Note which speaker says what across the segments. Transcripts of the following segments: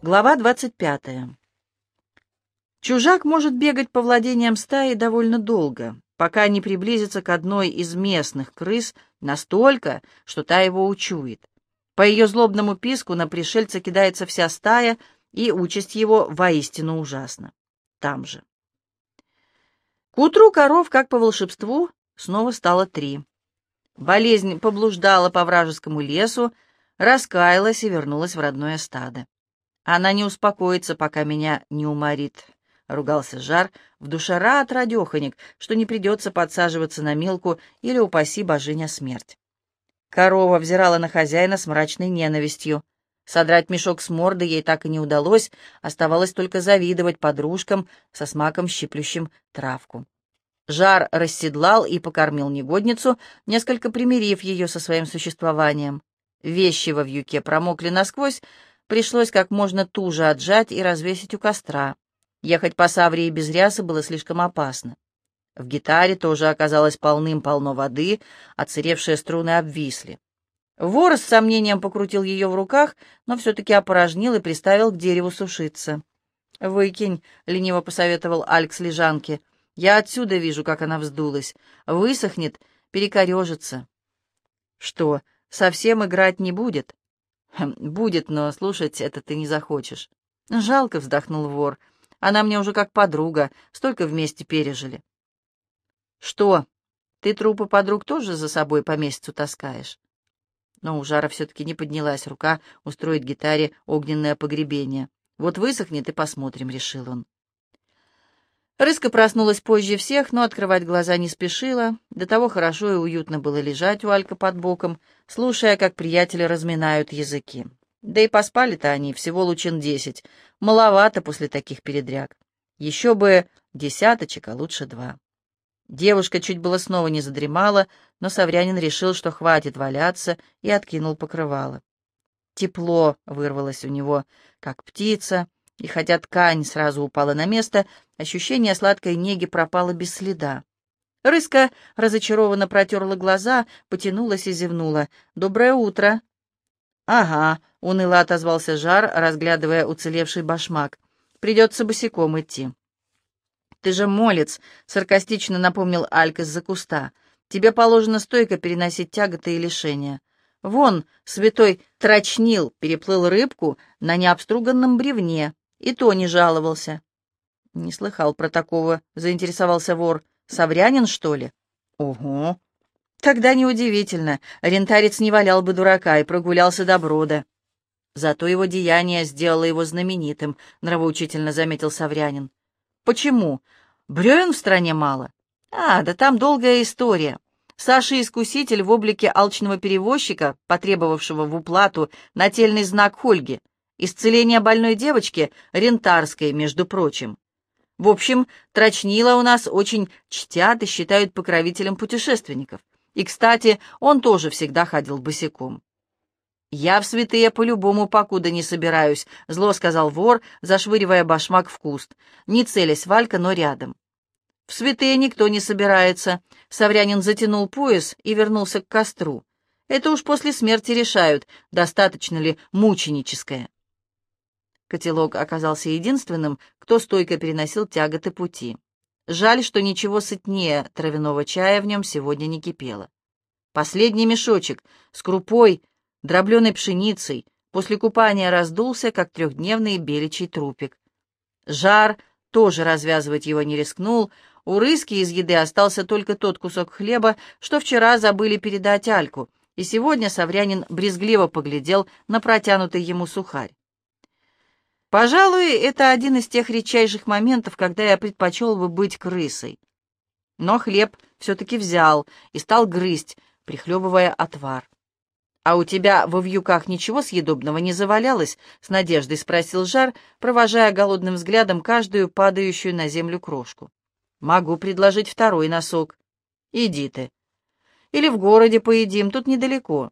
Speaker 1: Глава 25. Чужак может бегать по владениям стаи довольно долго, пока не приблизится к одной из местных крыс настолько, что та его учует. По ее злобному писку на пришельца кидается вся стая, и участь его воистину ужасна. Там же. К утру коров, как по волшебству, снова стало три. Болезнь поблуждала по вражескому лесу, раскаялась и вернулась в родное стадо. Она не успокоится, пока меня не уморит, — ругался Жар, в душе рад радеханик, что не придется подсаживаться на мелку или, упаси божиня, смерть. Корова взирала на хозяина с мрачной ненавистью. Содрать мешок с морды ей так и не удалось, оставалось только завидовать подружкам со смаком щиплющим травку. Жар расседлал и покормил негодницу, несколько примирив ее со своим существованием. Вещи во вьюке промокли насквозь, пришлось как можно туже отжать и развесить у костра. Ехать по Саврии без рясы было слишком опасно. В гитаре тоже оказалось полным-полно воды, отсыревшие струны обвисли. Вор с сомнением покрутил ее в руках, но все-таки опорожнил и приставил к дереву сушиться. «Выкинь», — лениво посоветовал Алькс лежанке. «Я отсюда вижу, как она вздулась. Высохнет, перекорежится». «Что, совсем играть не будет?» Хм, «Будет, но слушать это ты не захочешь». «Жалко», — вздохнул вор. «Она мне уже как подруга, столько вместе пережили». «Что, ты трупы подруг тоже за собой по месяцу таскаешь?» Но у Жара все-таки не поднялась рука устроить гитаре огненное погребение. «Вот высохнет и посмотрим», — решил он. Рыска проснулась позже всех, но открывать глаза не спешила. До того хорошо и уютно было лежать у Алька под боком, слушая, как приятели разминают языки. Да и поспали-то они всего лучин десять. Маловато после таких передряг. Еще бы десяточек, а лучше два. Девушка чуть было снова не задремала, но Саврянин решил, что хватит валяться, и откинул покрывало. Тепло вырвалось у него, как птица, и хотя ткань сразу упала на место, ощущение сладкой неги пропало без следа. Рыска разочарованно протерла глаза, потянулась и зевнула. «Доброе утро!» «Ага», — уныло отозвался Жар, разглядывая уцелевший башмак. «Придется босиком идти». «Ты же молец», — саркастично напомнил Алька из-за куста. «Тебе положено стойко переносить тяготы и лишения. Вон, святой трочнил, переплыл рыбку на необструганном бревне, и то не жаловался. Не слыхал про такого, заинтересовался вор. Саврянин, что ли? Ого. Тогда неудивительно, рентарец не валял бы дурака и прогулялся до брода. Зато его деяние сделало его знаменитым, нравоучительно заметил Саврянин. Почему? Бревен в стране мало? А, да там долгая история. Саша-искуситель в облике алчного перевозчика, потребовавшего в уплату нательный знак Хольги, исцеление больной девочки, рентарской, между прочим. В общем, Трочнила у нас очень чтят и считают покровителем путешественников. И, кстати, он тоже всегда ходил босиком. «Я в святые по-любому покуда не собираюсь», — зло сказал вор, зашвыривая башмак в куст. Не целясь Валька, но рядом. «В святые никто не собирается», — Саврянин затянул пояс и вернулся к костру. «Это уж после смерти решают, достаточно ли мученическое». Котелок оказался единственным, кто стойко переносил тяготы пути. Жаль, что ничего сытнее травяного чая в нем сегодня не кипело. Последний мешочек с крупой, дробленой пшеницей, после купания раздулся, как трехдневный беличий трупик. Жар тоже развязывать его не рискнул, у рыски из еды остался только тот кусок хлеба, что вчера забыли передать Альку, и сегодня Саврянин брезгливо поглядел на протянутый ему сухарь. Пожалуй, это один из тех редчайших моментов, когда я предпочел бы быть крысой. Но хлеб все-таки взял и стал грызть, прихлебывая отвар. «А у тебя во вьюках ничего съедобного не завалялось?» — с надеждой спросил Жар, провожая голодным взглядом каждую падающую на землю крошку. «Могу предложить второй носок. Иди ты. Или в городе поедим, тут недалеко.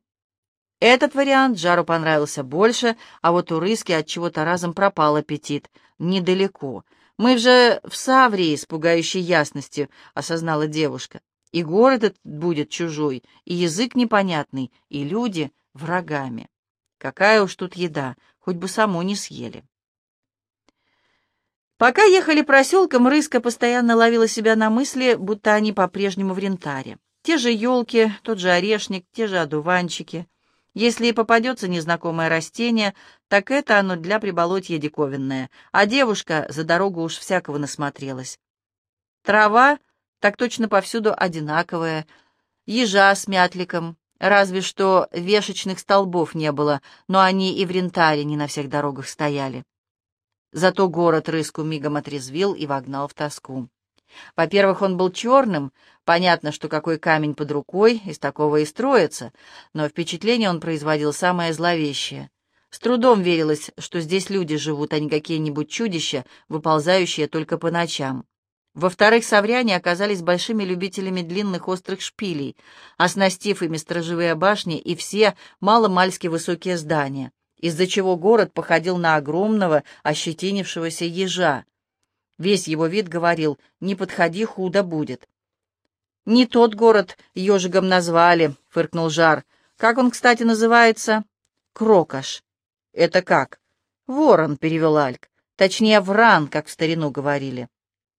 Speaker 1: Этот вариант Жару понравился больше, а вот у Рыски от чего-то разом пропал аппетит. Недалеко. Мы же в Саврии с пугающей ясностью, осознала девушка. И город этот будет чужой, и язык непонятный, и люди врагами. Какая уж тут еда, хоть бы саму не съели. Пока ехали проселком, Рыска постоянно ловила себя на мысли, будто они по-прежнему в рентаре. Те же елки, тот же орешник, те же одуванчики. Если и попадется незнакомое растение, так это оно для приболотья диковинное, а девушка за дорогу уж всякого насмотрелась. Трава так точно повсюду одинаковая, ежа с мятликом, разве что вешечных столбов не было, но они и в рентаре не на всех дорогах стояли. Зато город рыску мигом отрезвил и вогнал в тоску. Во-первых, он был черным, понятно, что какой камень под рукой, из такого и строится, но впечатление он производил самое зловещее. С трудом верилось, что здесь люди живут, а не какие-нибудь чудища, выползающие только по ночам. Во-вторых, савряне оказались большими любителями длинных острых шпилей, оснастив ими сторожевые башни и все маломальски высокие здания из-за чего город походил на огромного, ощетинившегося ежа. Весь его вид говорил «не подходи, худо будет». «Не тот город ежиком назвали», — фыркнул Жар. «Как он, кстати, называется?» «Крокаш». «Это как?» «Ворон», — перевел Альк. «Точнее, вран, как в старину говорили».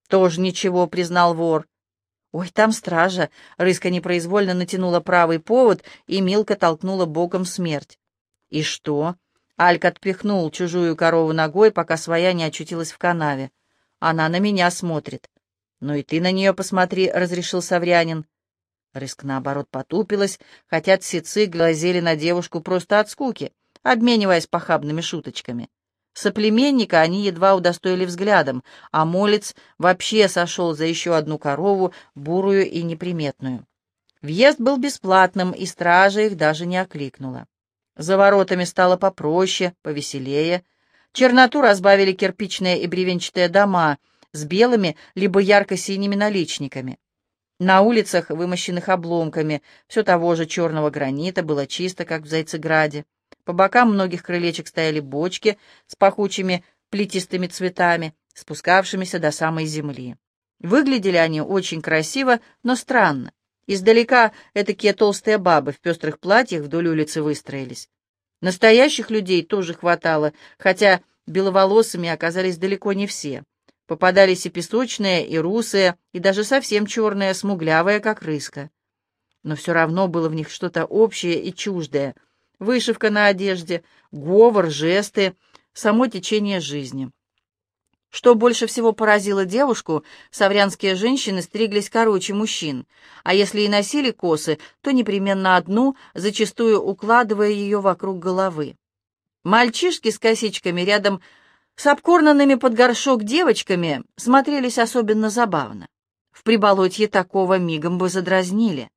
Speaker 1: «Тоже ничего», — признал вор. «Ой, там стража!» — Рыска непроизвольно натянула правый повод, и Милка толкнула боком смерть. «И что?» Альк отпихнул чужую корову ногой, пока своя не очутилась в канаве. Она на меня смотрит. «Ну и ты на нее посмотри», — разрешил Саврянин. Рыск, наоборот, потупилась, хотя тсицы глазели на девушку просто от скуки, обмениваясь похабными шуточками. Соплеменника они едва удостоили взглядом, а молец вообще сошел за еще одну корову, бурую и неприметную. Въезд был бесплатным, и стража их даже не окликнула. За воротами стало попроще, повеселее. Черноту разбавили кирпичные и бревенчатые дома с белыми либо ярко-синими наличниками. На улицах, вымощенных обломками, все того же черного гранита, было чисто, как в Зайцеграде. По бокам многих крылечек стояли бочки с пахучими плетистыми цветами, спускавшимися до самой земли. Выглядели они очень красиво, но странно. Издалека этакие толстые бабы в пестрых платьях вдоль улицы выстроились. Настоящих людей тоже хватало, хотя беловолосыми оказались далеко не все. Попадались и песочные, и русые, и даже совсем черные, смуглявые, как рыска. Но все равно было в них что-то общее и чуждое. Вышивка на одежде, говор, жесты, само течение жизни. Что больше всего поразило девушку, саврянские женщины стриглись короче мужчин, а если и носили косы, то непременно одну, зачастую укладывая ее вокруг головы. Мальчишки с косичками рядом с обкорнанными под горшок девочками смотрелись особенно забавно. В приболотье такого мигом бы задразнили.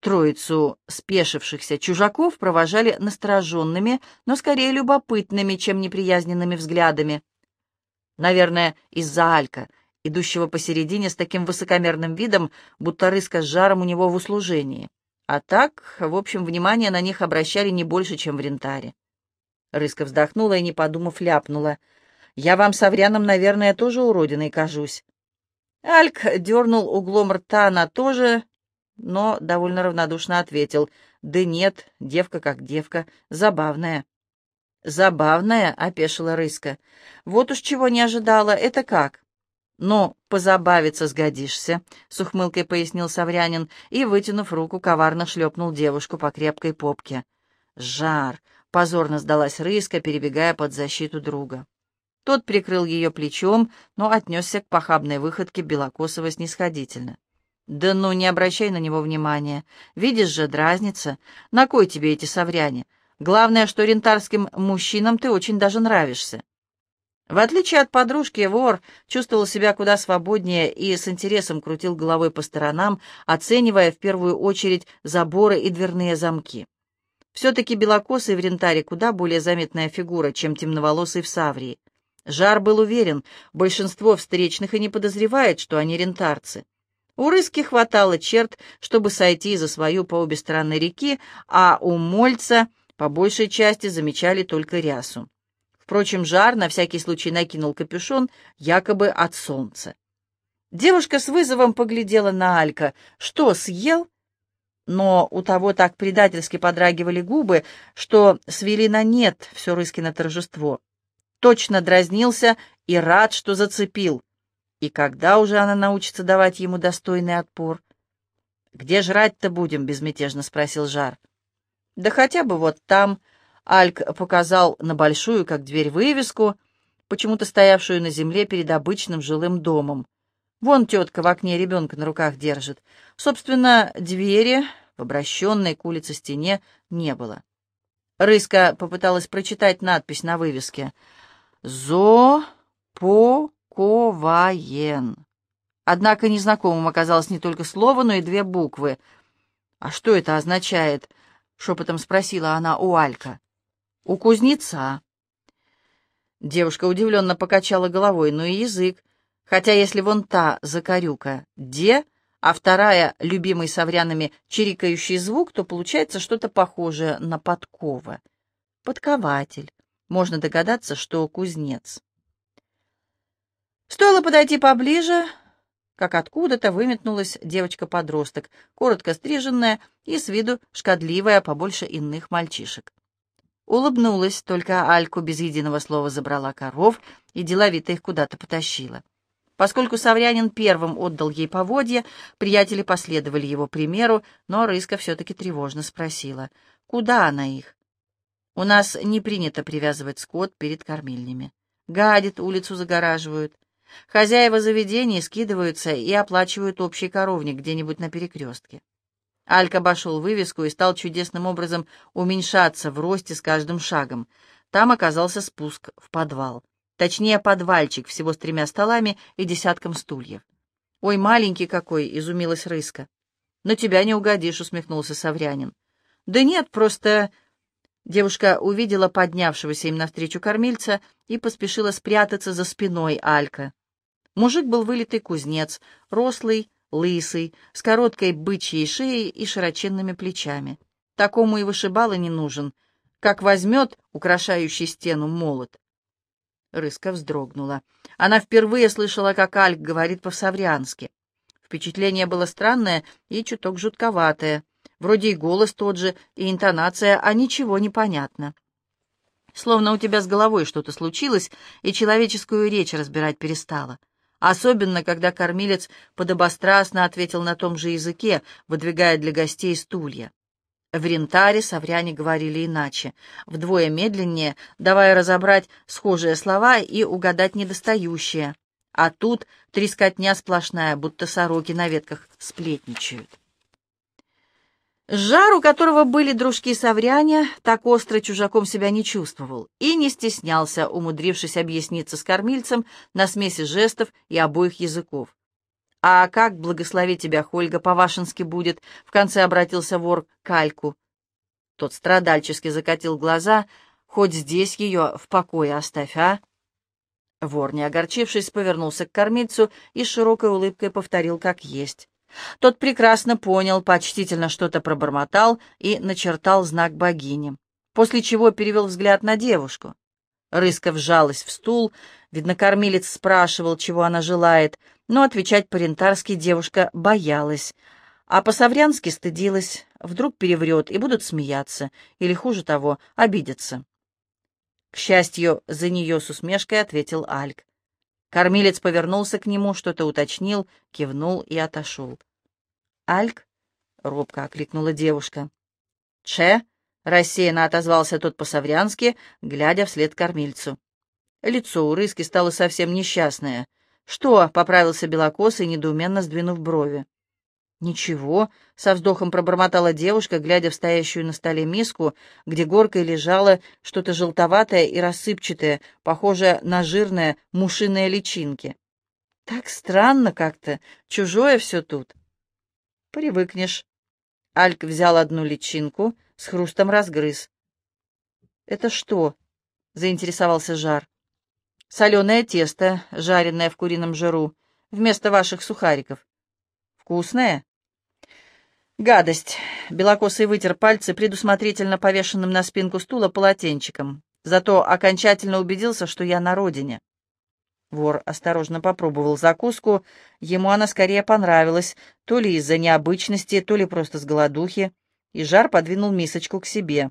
Speaker 1: Троицу спешившихся чужаков провожали настороженными, но скорее любопытными, чем неприязненными взглядами. Наверное, из-за Алька, идущего посередине с таким высокомерным видом, будто рыска с жаром у него в услужении. А так, в общем, внимание на них обращали не больше, чем в рентаре. Рыска вздохнула и, не подумав, ляпнула. «Я вам с Авряном, наверное, тоже уродиной кажусь». Альк дернул углом рта на то же, но довольно равнодушно ответил. «Да нет, девка как девка, забавная». «Забавная», — опешила Рыска. «Вот уж чего не ожидала. Это как?» «Ну, позабавиться сгодишься», — с ухмылкой пояснил Саврянин и, вытянув руку, коварно шлепнул девушку по крепкой попке. «Жар!» — позорно сдалась Рыска, перебегая под защиту друга. Тот прикрыл ее плечом, но отнесся к похабной выходке Белокосова снисходительно. «Да ну, не обращай на него внимания. Видишь же, дразнится. На кой тебе эти совряне? Главное, что рентарским мужчинам ты очень даже нравишься. В отличие от подружки, вор чувствовал себя куда свободнее и с интересом крутил головой по сторонам, оценивая в первую очередь заборы и дверные замки. Все-таки белокосый в рентаре куда более заметная фигура, чем темноволосый в Саврии. Жар был уверен, большинство встречных и не подозревает, что они рентарцы. У Рыски хватало черт, чтобы сойти за свою по обе стороны реки, а у Мольца — по большей части замечали только рясу. Впрочем, жар на всякий случай накинул капюшон, якобы от солнца. Девушка с вызовом поглядела на Алька. «Что, съел?» Но у того так предательски подрагивали губы, что свели на нет все Рыскино торжество. Точно дразнился и рад, что зацепил. И когда уже она научится давать ему достойный отпор? «Где жрать-то будем?» — безмятежно спросил Жар. «Да хотя бы вот там», — Альк показал на большую, как дверь, вывеску, почему-то стоявшую на земле перед обычным жилым домом. Вон тетка в окне ребенка на руках держит. Собственно, двери в обращенной к улице стене не было. Рыска попыталась прочитать надпись на вывеске. «Зо-по-ко-ваен». Однако незнакомым оказалось не только слово, но и две буквы. «А что это означает?» — шепотом спросила она у Алька. «У кузнеца». Девушка удивленно покачала головой, ну и язык. Хотя если вон та закорюка «де», а вторая, любимый саврянами, чирикающий звук, то получается что-то похожее на подкова. Подкователь. Можно догадаться, что кузнец. Стоило подойти поближе, как откуда-то выметнулась девочка-подросток, коротко стриженная и с виду шкодливая побольше иных мальчишек. Улыбнулась, только Альку без единого слова забрала коров и деловито их куда-то потащила. Поскольку Саврянин первым отдал ей поводья, приятели последовали его примеру, но Рыска все-таки тревожно спросила, куда она их? У нас не принято привязывать скот перед кормильнями. Гадит, улицу загораживают. Хозяева заведений скидываются и оплачивают общий коровник где-нибудь на перекрестке. Алька обошел вывеску и стал чудесным образом уменьшаться в росте с каждым шагом. Там оказался спуск в подвал. Точнее, подвальчик всего с тремя столами и десятком стульев. «Ой, маленький какой!» — изумилась Рыска. «Но тебя не угодишь», — усмехнулся Саврянин. «Да нет, просто...» Девушка увидела поднявшегося им навстречу кормильца и поспешила спрятаться за спиной Алька. Мужик был вылитый кузнец, рослый, лысый, с короткой бычьей шеей и широченными плечами. Такому и вышибало не нужен, как возьмет украшающий стену молот. Рыска вздрогнула. Она впервые слышала, как Альк говорит по-саврянски. Впечатление было странное и чуток жутковатое. Вроде и голос тот же, и интонация, а ничего не понятно. Словно у тебя с головой что-то случилось, и человеческую речь разбирать перестала. Особенно, когда кормилец подобострастно ответил на том же языке, выдвигая для гостей стулья. В рентаре савряне говорили иначе, вдвое медленнее, давая разобрать схожие слова и угадать недостающие. А тут трескотня сплошная, будто сороки на ветках сплетничают. Жар, у которого были дружки савряне, так остро чужаком себя не чувствовал и не стеснялся, умудрившись объясниться с кормильцем на смеси жестов и обоих языков. «А как благословить тебя, Хольга, по-вашенски будет?» — в конце обратился вор к Альку. Тот страдальчески закатил глаза. «Хоть здесь ее в покое оставь, а?» Вор, не огорчившись, повернулся к кормильцу и с широкой улыбкой повторил, как есть. Тот прекрасно понял, почтительно что-то пробормотал и начертал знак богини, после чего перевел взгляд на девушку. Рыска вжалась в стул, видно, кормилец спрашивал, чего она желает, но отвечать по-рентарски девушка боялась, а по-саврянски стыдилась, вдруг переврет и будут смеяться, или, хуже того, обидеться. К счастью, за нее с усмешкой ответил Альк. Кормилец повернулся к нему, что-то уточнил, кивнул и отошел. «Альк?» — робко окликнула девушка. «Че?» — рассеянно отозвался тот по-саврянски, глядя вслед кормильцу. Лицо у рыски стало совсем несчастное. «Что?» — поправился белокосый, недоуменно сдвинув брови. «Ничего», — со вздохом пробормотала девушка, глядя в стоящую на столе миску, где горкой лежало что-то желтоватое и рассыпчатое, похожее на жирные мушиные личинки. «Так странно как-то, чужое все тут». «Привыкнешь». Альк взял одну личинку, с хрустом разгрыз. «Это что?» — заинтересовался Жар. «Соленое тесто, жареное в курином жиру, вместо ваших сухариков. Вкусное?» Гадость. Белокосый вытер пальцы предусмотрительно повешенным на спинку стула полотенчиком. Зато окончательно убедился, что я на родине. Вор осторожно попробовал закуску. Ему она скорее понравилась, то ли из-за необычности, то ли просто с голодухи. И жар подвинул мисочку к себе.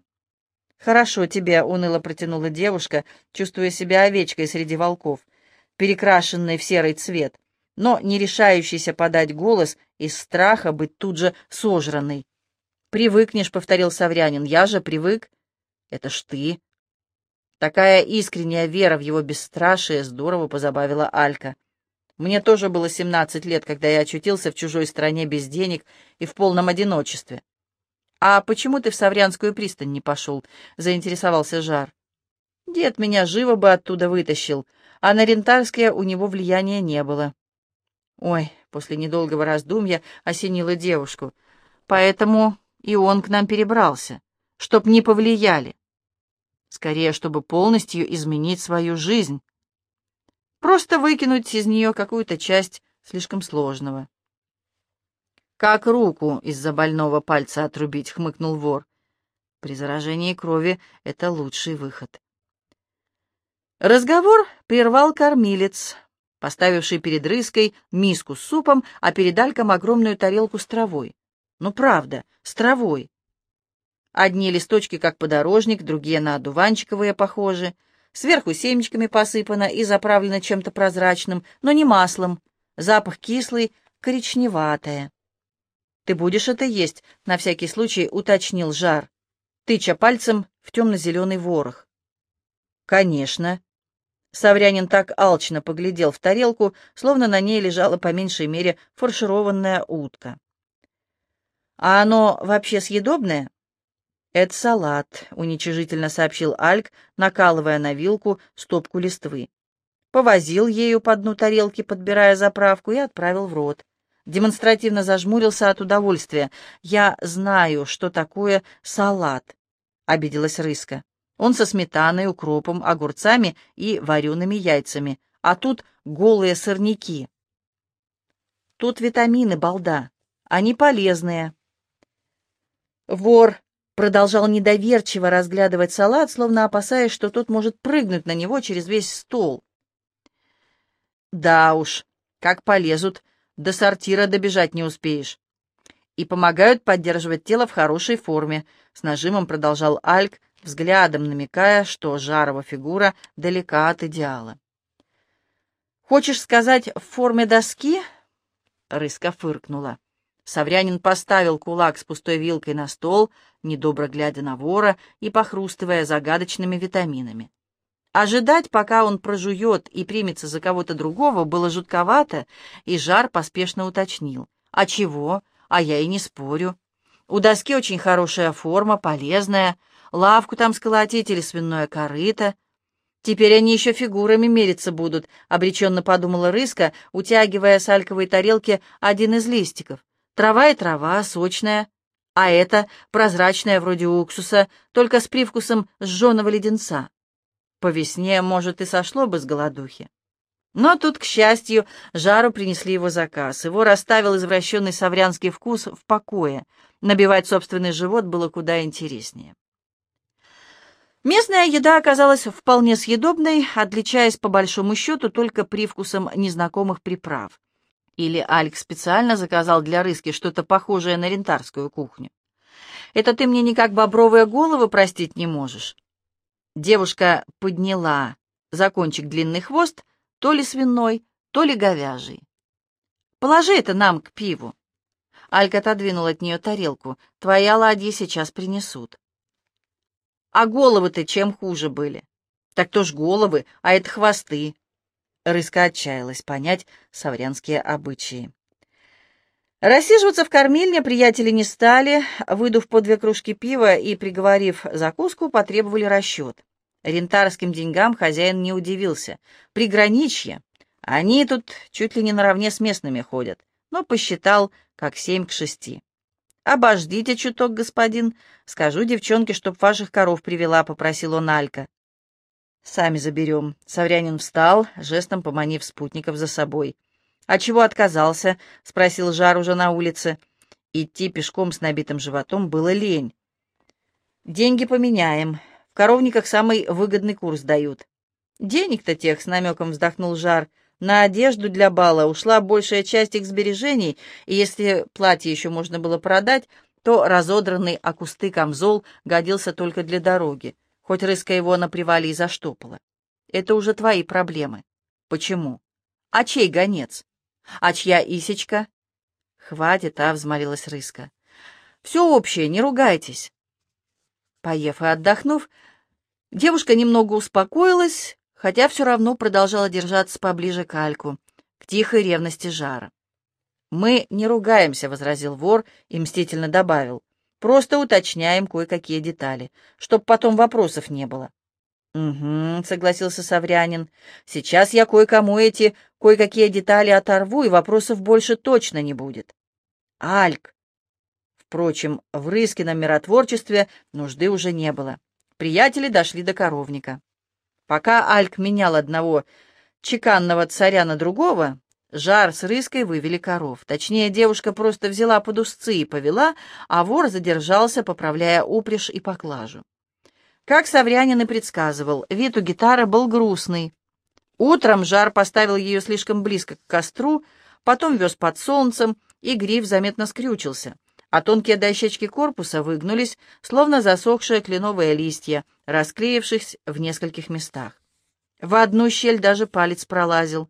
Speaker 1: «Хорошо тебе», — уныло протянула девушка, чувствуя себя овечкой среди волков. перекрашенной в серый цвет, но не решающийся подать голос из страха быть тут же сожранной. «Привыкнешь», — повторил Саврянин, — «я же привык». «Это ж ты». Такая искренняя вера в его бесстрашие здорово позабавила Алька. Мне тоже было семнадцать лет, когда я очутился в чужой стране без денег и в полном одиночестве. «А почему ты в Саврянскую пристань не пошел?» — заинтересовался Жар. «Дед меня живо бы оттуда вытащил, а на Рентарское у него влияния не было». «Ой», — после недолгого раздумья осенила девушку, «поэтому и он к нам перебрался, чтоб не повлияли. Скорее, чтобы полностью изменить свою жизнь. Просто выкинуть из нее какую-то часть слишком сложного. «Как руку из-за больного пальца отрубить», — хмыкнул вор. «При заражении крови это лучший выход». Разговор прервал кормилец, поставивший перед рыской миску с супом, а перед Альком огромную тарелку с травой. Ну, правда, с травой. Одни листочки, как подорожник, другие на одуванчиковые похожи. Сверху семечками посыпано и заправлено чем-то прозрачным, но не маслом. Запах кислый, коричневатое. «Ты будешь это есть?» — на всякий случай уточнил Жар, тыча пальцем в темно-зеленый ворох. «Конечно». Саврянин так алчно поглядел в тарелку, словно на ней лежала по меньшей мере фаршированная утка. «А оно вообще съедобное?» «Это салат», — уничижительно сообщил Альк, накалывая на вилку стопку листвы. Повозил ею по дну тарелки, подбирая заправку, и отправил в рот. Демонстративно зажмурился от удовольствия. «Я знаю, что такое салат», — обиделась Рыска. «Он со сметаной, укропом, огурцами и вареными яйцами, а тут голые сорняки». «Тут витамины, балда. Они полезные». Вор продолжал недоверчиво разглядывать салат, словно опасаясь, что тот может прыгнуть на него через весь стол. «Да уж, как полезут, до сортира добежать не успеешь. И помогают поддерживать тело в хорошей форме», — с нажимом продолжал Альк, взглядом намекая, что Жарова фигура далека от идеала. «Хочешь сказать, в форме доски?» — Рыска фыркнула. Саврянин поставил кулак с пустой вилкой на стол, недобро глядя на вора и похрустывая загадочными витаминами. Ожидать, пока он прожует и примется за кого-то другого, было жутковато, и Жар поспешно уточнил. «А чего? А я и не спорю. У доски очень хорошая форма, полезная. Лавку там сколотить или свиное корыто. Теперь они еще фигурами мериться будут», — обреченно подумала Рыска, утягивая с альковой тарелки один из листиков. Трава и трава, сочная, а это прозрачная вроде уксуса, только с привкусом сжженного леденца. По весне, может, и сошло бы с голодухи. Но тут, к счастью, Жару принесли его заказ. Его расставил извращенный саврянский вкус в покое. Набивать собственный живот было куда интереснее. Местная еда оказалась вполне съедобной, отличаясь по большому счету только привкусом незнакомых приправ. Или Альк специально заказал для Рыски что-то похожее на рентарскую кухню? Это ты мне никак бобровые головы простить не можешь. Девушка подняла за кончик длинный хвост, то ли свиной, то ли говяжий. Положи это нам к пиву. Алька отодвинул от нее тарелку. Твои оладьи сейчас принесут. А головы-то чем хуже были? Так то ж головы, а это хвосты. Рыска отчаялась понять саврянские обычаи. Рассиживаться в кормильне приятели не стали, выдув по две кружки пива и приговорив закуску, потребовали расчет. Рентарским деньгам хозяин не удивился. Приграничье. Они тут чуть ли не наравне с местными ходят, но посчитал, как семь к шести. «Обождите чуток, господин. Скажу девчонке, чтоб ваших коров привела», — попросил он Алька. «Сами заберем». Саврянин встал, жестом поманив спутников за собой. «А чего отказался?» — спросил Жар уже на улице. Идти пешком с набитым животом было лень. «Деньги поменяем. В коровниках самый выгодный курс дают». «Денег-то тех», — с намеком вздохнул Жар. «На одежду для бала ушла большая часть их сбережений, и если платье еще можно было продать, то разодранный о кусты камзол годился только для дороги хоть рыска его на привале и заштопала. Это уже твои проблемы. Почему? А чей гонец? А чья Исечка? Хватит, а, взмолилась Рыска. Все общее, не ругайтесь. Поев и отдохнув, девушка немного успокоилась, хотя все равно продолжала держаться поближе к Альку, к тихой ревности жара. «Мы не ругаемся», — возразил вор и мстительно добавил. «Просто уточняем кое-какие детали, чтоб потом вопросов не было». «Угу», — согласился Саврянин. «Сейчас я кое-кому эти кое-какие детали оторву, и вопросов больше точно не будет». «Альк!» Впрочем, в Рыскином миротворчестве нужды уже не было. Приятели дошли до коровника. Пока Альк менял одного чеканного царя на другого, Жар с Рыской вывели коров. Точнее, девушка просто взяла под узцы и повела, а вор задержался, поправляя упряжь и поклажу. Как Саврянин и предсказывал, вид у гитары был грустный. Утром Жар поставил ее слишком близко к костру, потом вез под солнцем, и гриф заметно скрючился, а тонкие дощечки корпуса выгнулись, словно засохшие кленовые листья, расклеившись в нескольких местах. В одну щель даже палец пролазил.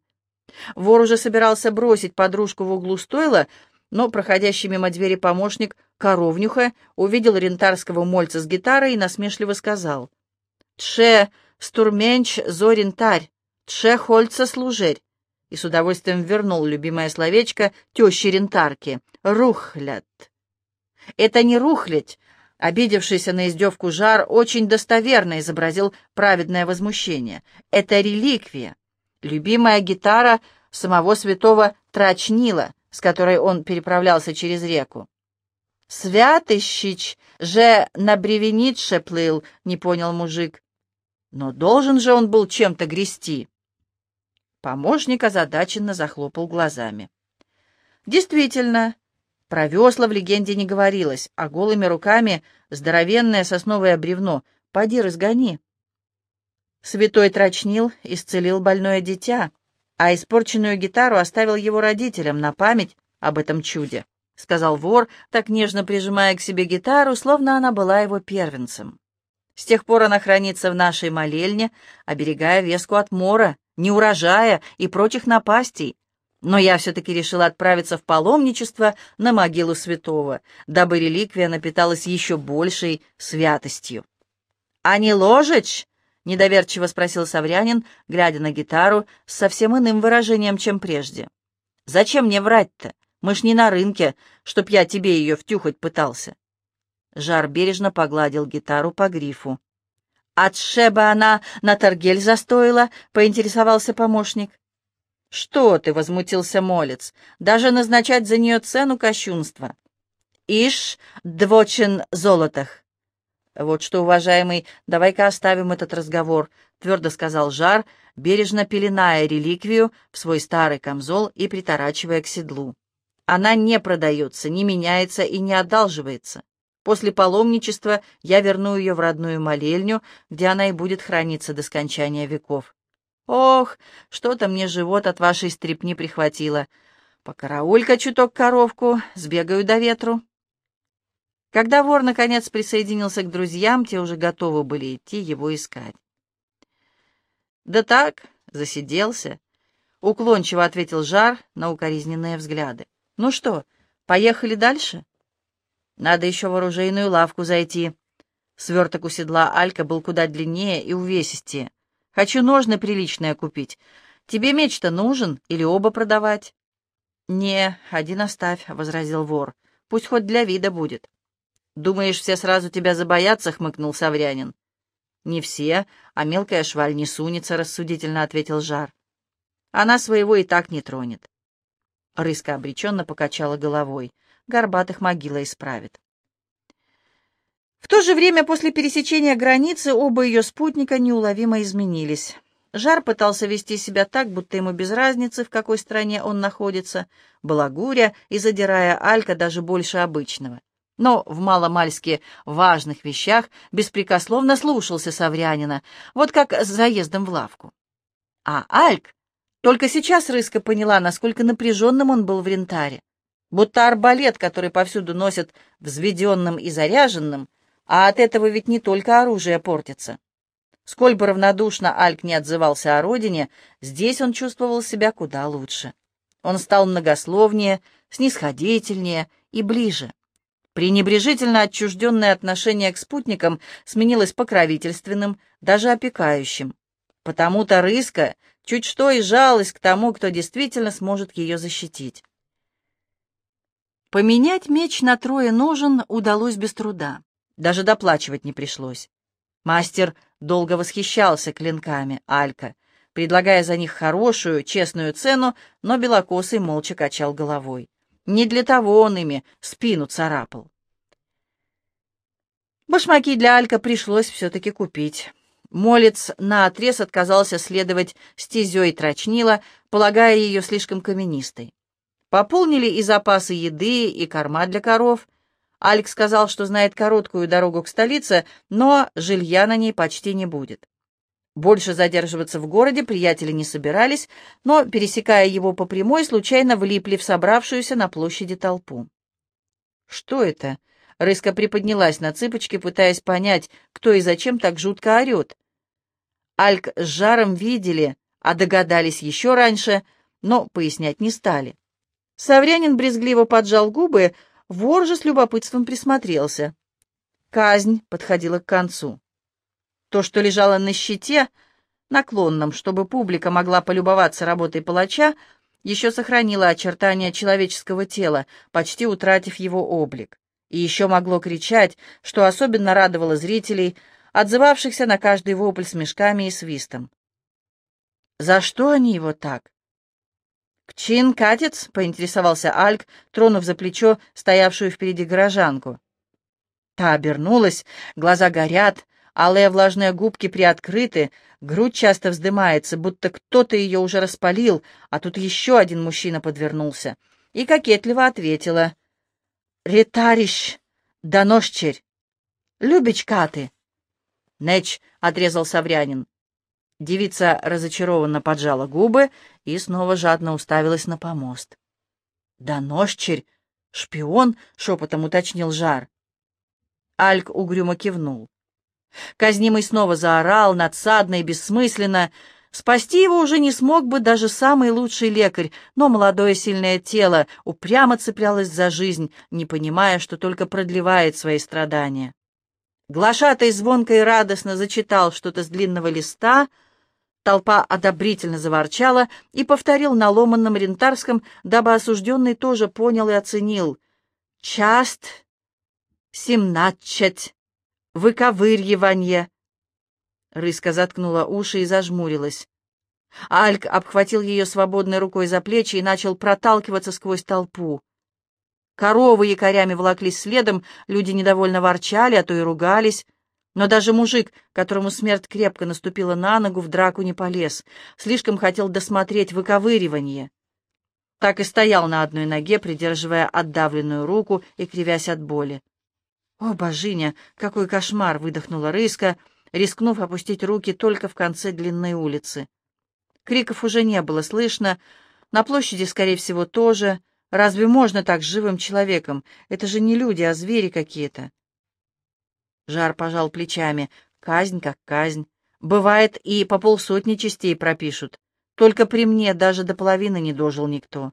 Speaker 1: Вор уже собирался бросить подружку в углу стойла, но проходящий мимо двери помощник коровнюха увидел рентарского мольца с гитарой и насмешливо сказал «Тше стурменч зоринтарь, тше хольца служерь» и с удовольствием вернул любимое словечко тещи рентарки «рухлят». «Это не рухлядь», Обидевшийся на издевку жар очень достоверно изобразил праведное возмущение. «Это реликвия любимая гитара самого святого Трачнила, с которой он переправлялся через реку. «Святыщич же на бревенитше плыл», — не понял мужик. «Но должен же он был чем-то грести». Помощник озадаченно захлопал глазами. Действительно, про весла в легенде не говорилось, а голыми руками здоровенное сосновое бревно. Поди разгони. Святой Трочнил исцелил больное дитя, а испорченную гитару оставил его родителям на память об этом чуде, — сказал вор, так нежно прижимая к себе гитару, словно она была его первенцем. С тех пор она хранится в нашей молельне, оберегая веску от мора, неурожая и прочих напастей. Но я все-таки решила отправиться в паломничество на могилу святого, дабы реликвия напиталась еще большей святостью. «А не ложечь?» — недоверчиво спросил Саврянин, глядя на гитару с совсем иным выражением, чем прежде. «Зачем мне врать-то? Мы ж не на рынке, чтоб я тебе ее втюхать пытался». Жар бережно погладил гитару по грифу. «От шеба она на торгель застоила?» — поинтересовался помощник. «Что ты?» — возмутился молец. «Даже назначать за нее цену кощунства». «Ишь, двочен золотах!» «Вот что, уважаемый, давай-ка оставим этот разговор», — твердо сказал Жар, бережно пеленая реликвию в свой старый камзол и приторачивая к седлу. «Она не продается, не меняется и не одалживается. После паломничества я верну ее в родную молельню, где она и будет храниться до скончания веков. Ох, что-то мне живот от вашей стрепни прихватило. Покарауль-ка чуток коровку, сбегаю до ветру». Когда вор, наконец, присоединился к друзьям, те уже готовы были идти его искать. «Да так, засиделся», — уклончиво ответил Жар на укоризненные взгляды. «Ну что, поехали дальше?» «Надо еще в оружейную лавку зайти». Сверток у седла Алька был куда длиннее и увесистее. «Хочу ножны приличные купить. Тебе меч-то нужен или оба продавать?» «Не, один оставь», — возразил вор. «Пусть хоть для вида будет». «Думаешь, все сразу тебя забоятся?» — хмыкнул Саврянин. «Не все, а мелкая шваль не сунется», — рассудительно ответил Жар. «Она своего и так не тронет». Рыска обреченно покачала головой. Горбатых могила исправит. В то же время после пересечения границы оба ее спутника неуловимо изменились. Жар пытался вести себя так, будто ему без разницы, в какой стране он находится, балагуря и задирая Алька даже больше обычного но в маломальски важных вещах беспрекословно слушался Саврянина, вот как с заездом в лавку. А Альк только сейчас Рыска поняла, насколько напряженным он был в рентаре, будто арбалет, который повсюду носят взведенным и заряженным, а от этого ведь не только оружие портится. Сколь бы равнодушно Альк не отзывался о родине, здесь он чувствовал себя куда лучше. Он стал многословнее, снисходительнее и ближе. Пренебрежительно отчужденное отношение к спутникам сменилось покровительственным, даже опекающим. Потому-то Рыска чуть что и жалость к тому, кто действительно сможет ее защитить. Поменять меч на трое ножен удалось без труда. Даже доплачивать не пришлось. Мастер долго восхищался клинками Алька, предлагая за них хорошую, честную цену, но Белокосый молча качал головой. Не для того он ими спину царапал. Башмаки для Алька пришлось все-таки купить. Молец наотрез отказался следовать стезей трочнила, полагая ее слишком каменистой. Пополнили и запасы еды, и корма для коров — Алекс сказал, что знает короткую дорогу к столице, но жилья на ней почти не будет. Больше задерживаться в городе приятели не собирались, но, пересекая его по прямой, случайно влипли в собравшуюся на площади толпу. «Что это?» — Рыска приподнялась на цыпочки, пытаясь понять, кто и зачем так жутко орет. Альк с жаром видели, а догадались еще раньше, но пояснять не стали. Саврянин брезгливо поджал губы, Вор же с любопытством присмотрелся. Казнь подходила к концу. То, что лежало на щите, наклонном, чтобы публика могла полюбоваться работой палача, еще сохранило очертания человеческого тела, почти утратив его облик. И еще могло кричать, что особенно радовало зрителей, отзывавшихся на каждый вопль с мешками и свистом. За что они его так? «Чин катец?» — поинтересовался Альк, тронув за плечо стоявшую впереди горожанку. Та обернулась, глаза горят, алые влажные губки приоткрыты, грудь часто вздымается, будто кто-то ее уже распалил, а тут еще один мужчина подвернулся. И кокетливо ответила. «Ретарищ, доносчерь, любич каты!» «Неч», — отрезал Саврянин. Девица разочарованно поджала губы и снова жадно уставилась на помост. «Да нощерь! Шпион!» — шепотом уточнил Жар. Альк угрюмо кивнул. Казнимый снова заорал, надсадно и бессмысленно. Спасти его уже не смог бы даже самый лучший лекарь, но молодое сильное тело упрямо цеплялось за жизнь, не понимая, что только продлевает свои страдания. Глашатай звонко и радостно зачитал что-то с длинного листа — Толпа одобрительно заворчала и повторил на ломанном рентарском, дабы осужденный тоже понял и оценил. «Част, семнадцать, выковырьеванье». Рыска заткнула уши и зажмурилась. Альк обхватил ее свободной рукой за плечи и начал проталкиваться сквозь толпу. Коровы якорями волоклись следом, люди недовольно ворчали, а то и ругались. Но даже мужик, которому смерть крепко наступила на ногу, в драку не полез. Слишком хотел досмотреть выковыривание. Так и стоял на одной ноге, придерживая отдавленную руку и кривясь от боли. «О, божиня, какой кошмар!» — выдохнула Рыска, рискнув опустить руки только в конце длинной улицы. Криков уже не было слышно, на площади, скорее всего, тоже. Разве можно так с живым человеком? Это же не люди, а звери какие-то. Жар пожал плечами. Казнь как казнь. Бывает, и по полсотни частей пропишут. Только при мне даже до половины не дожил никто.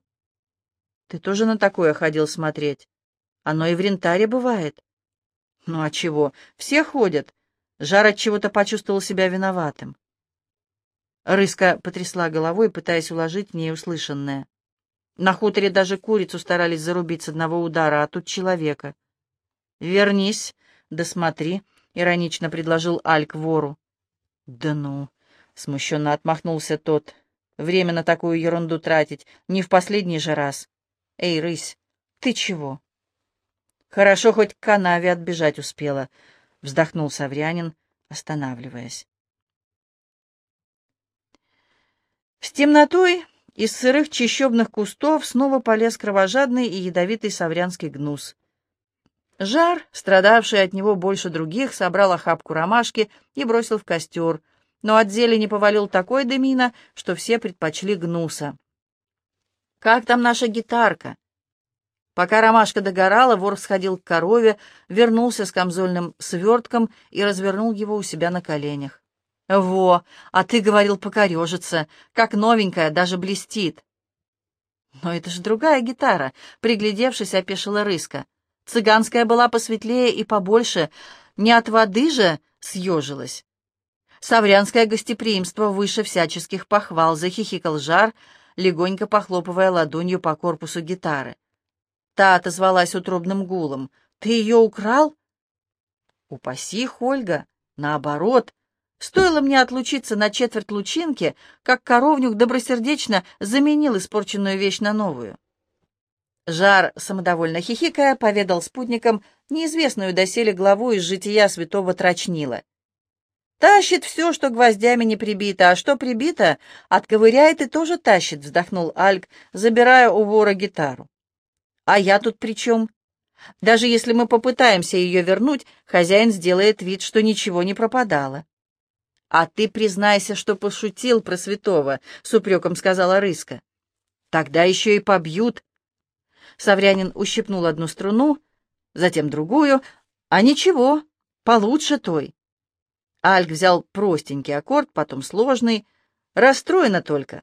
Speaker 1: Ты тоже на такое ходил смотреть? Оно и в рентаре бывает. Ну а чего? Все ходят. Жар от чего-то почувствовал себя виноватым. Рыска потрясла головой, пытаясь уложить в ней услышанное. На хуторе даже курицу старались зарубить с одного удара, а тут человека. «Вернись», «Да смотри», — иронично предложил Альк вору. «Да ну», — смущенно отмахнулся тот, — «время на такую ерунду тратить, не в последний же раз. Эй, рысь, ты чего?» «Хорошо, хоть к канаве отбежать успела», — вздохнул Саврянин, останавливаясь. С темнотой из сырых чащобных кустов снова полез кровожадный и ядовитый саврянский гнус. Жар, страдавший от него больше других, собрал охапку ромашки и бросил в костер, но от зелени повалил такой дымина, что все предпочли гнуса. «Как там наша гитарка?» Пока ромашка догорала, вор сходил к корове, вернулся с камзольным свертком и развернул его у себя на коленях. «Во, а ты говорил покорежиться, как новенькая, даже блестит». «Но это же другая гитара», — приглядевшись, опешила рыска. «Цыганская была посветлее и побольше, не от воды же съежилась». Саврянское гостеприимство выше всяческих похвал, захихикал жар, легонько похлопывая ладонью по корпусу гитары. Та отозвалась утробным гулом. «Ты ее украл?» «Упаси, Хольга! Наоборот, Стоило мне отлучиться на четверть лучинки, как коровнюк добросердечно заменил испорченную вещь на новую. Жар, самодовольно хихикая, поведал спутникам неизвестную доселе главу из жития святого Трочнила. «Тащит все, что гвоздями не прибито, а что прибито, отковыряет и тоже тащит», — вздохнул Альк, забирая у вора гитару. «А я тут при чем? Даже если мы попытаемся ее вернуть, хозяин сделает вид, что ничего не пропадало». «А ты признайся, что пошутил про святого», — с упреком сказала Рыска. «Тогда еще и побьют». Саврянин ущипнул одну струну, затем другую, а ничего, получше той. Альк взял простенький аккорд, потом сложный, расстроена только.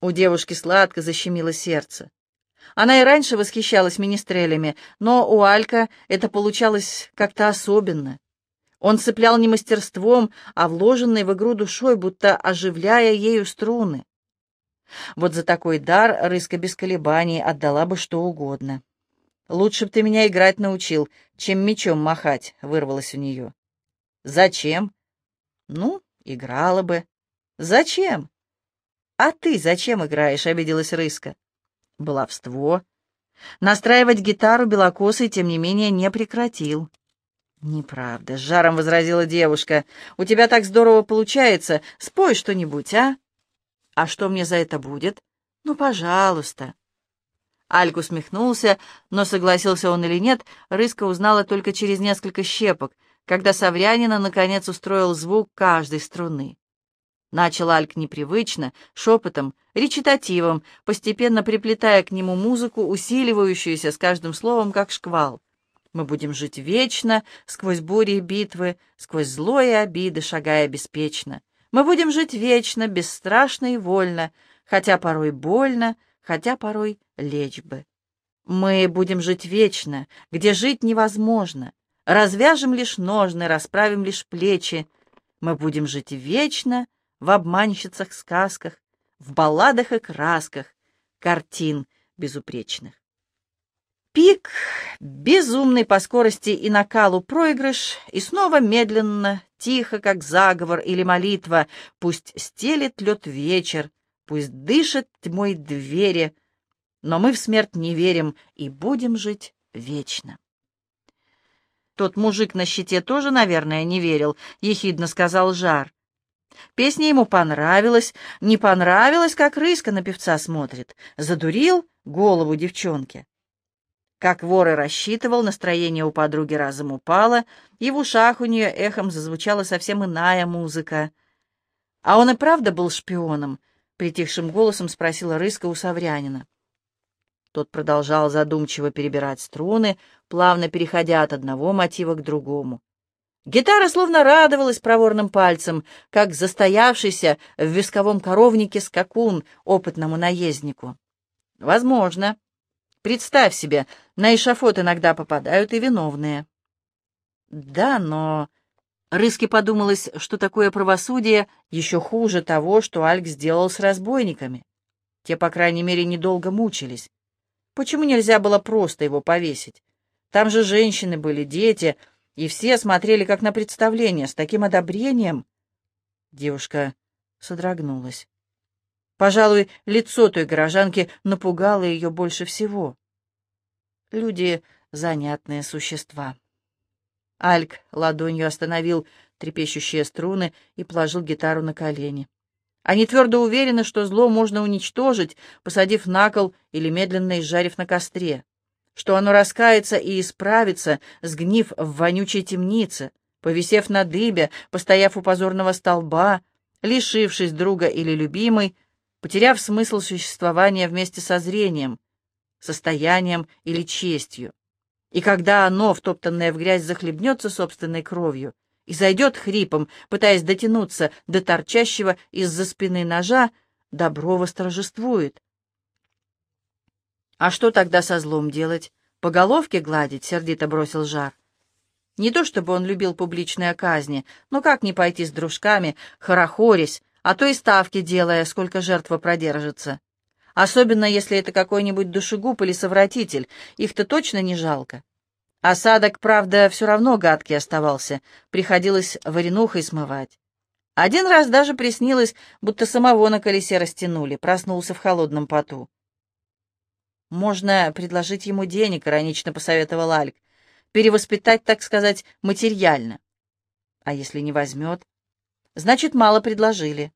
Speaker 1: У девушки сладко защемило сердце. Она и раньше восхищалась министрелями, но у Алька это получалось как-то особенно. Он цеплял не мастерством, а вложенной в игру душой, будто оживляя ею струны. Вот за такой дар Рыска без колебаний отдала бы что угодно. «Лучше б ты меня играть научил, чем мечом махать», — вырвалось у нее. «Зачем?» «Ну, играла бы». «Зачем?» «А ты зачем играешь?» — обиделась Рыска. «Баловство». Настраивать гитару белокосый, тем не менее, не прекратил. «Неправда», — с жаром возразила девушка. «У тебя так здорово получается. Спой что-нибудь, а?» «А что мне за это будет?» «Ну, пожалуйста». Альк усмехнулся, но согласился он или нет, Рыска узнала только через несколько щепок, когда Саврянина наконец устроил звук каждой струны. Начал Альк непривычно, шепотом, речитативом, постепенно приплетая к нему музыку, усиливающуюся с каждым словом, как шквал. Мы будем жить вечно, сквозь бури и битвы, сквозь зло и обиды, шагая беспечно. Мы будем жить вечно, бесстрашно и вольно, хотя порой больно, хотя порой лечь бы. Мы будем жить вечно, где жить невозможно. Развяжем лишь ножны, расправим лишь плечи. Мы будем жить вечно в обманщицах сказках, в балладах и красках, картин безупречных. Пик, безумный по скорости и накалу проигрыш, и снова медленно, тихо, как заговор или молитва, пусть стелет лед вечер, пусть дышит тьмой двери, но мы в смерть не верим и будем жить вечно. Тот мужик на щите тоже, наверное, не верил, — ехидно сказал Жар. Песня ему понравилась, не понравилась, как рыска на певца смотрит. Задурил голову девчонке. Как вор и рассчитывал, настроение у подруги разом упало, и в ушах у нее эхом зазвучала совсем иная музыка. «А он и правда был шпионом?» — притихшим голосом спросила Рыска у Саврянина. Тот продолжал задумчиво перебирать струны, плавно переходя от одного мотива к другому. Гитара словно радовалась проворным пальцем, как застоявшийся в висковом коровнике скакун опытному наезднику. «Возможно», Представь себе, на эшафот иногда попадают и виновные. Да, но... Рыске подумалось, что такое правосудие еще хуже того, что Альк сделал с разбойниками. Те, по крайней мере, недолго мучились. Почему нельзя было просто его повесить? Там же женщины были, дети, и все смотрели как на представление, с таким одобрением. Девушка содрогнулась. Пожалуй, лицо той горожанки напугало ее больше всего. Люди — занятные существа. Альк ладонью остановил трепещущие струны и положил гитару на колени. Они твердо уверены, что зло можно уничтожить, посадив на кол или медленно изжарив на костре, что оно раскается и исправится, сгнив в вонючей темнице, повисев на дыбе, постояв у позорного столба, лишившись друга или любимой, потеряв смысл существования вместе со зрением, состоянием или честью. И когда оно, втоптанное в грязь, захлебнется собственной кровью, и зайдет хрипом, пытаясь дотянуться до торчащего из-за спины ножа, добро восторжествует. «А что тогда со злом делать? По головке гладить?» — сердито бросил жар. Не то чтобы он любил публичные казни, но как не пойти с дружками, хорохорясь, а то и ставки делая, сколько жертва продержится. Особенно, если это какой-нибудь душегуб или совратитель, их-то точно не жалко. Осадок, правда, все равно гадкий оставался, приходилось варенухой смывать. Один раз даже приснилось, будто самого на колесе растянули, проснулся в холодном поту. «Можно предложить ему денег», — иронично посоветовал Альк. «Перевоспитать, так сказать, материально». «А если не возьмет?» «Значит, мало предложили».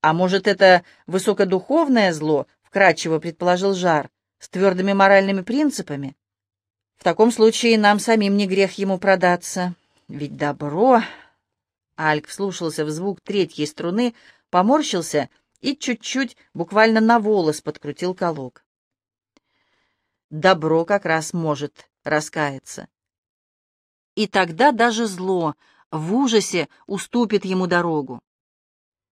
Speaker 1: «А может, это высокодуховное зло?» — вкратчиво предположил Жар, «с твердыми моральными принципами?» «В таком случае нам самим не грех ему продаться. Ведь добро...» Альк вслушался в звук третьей струны, поморщился и чуть-чуть, буквально на волос, подкрутил колок. Добро как раз может раскаяться. И тогда даже зло в ужасе уступит ему дорогу.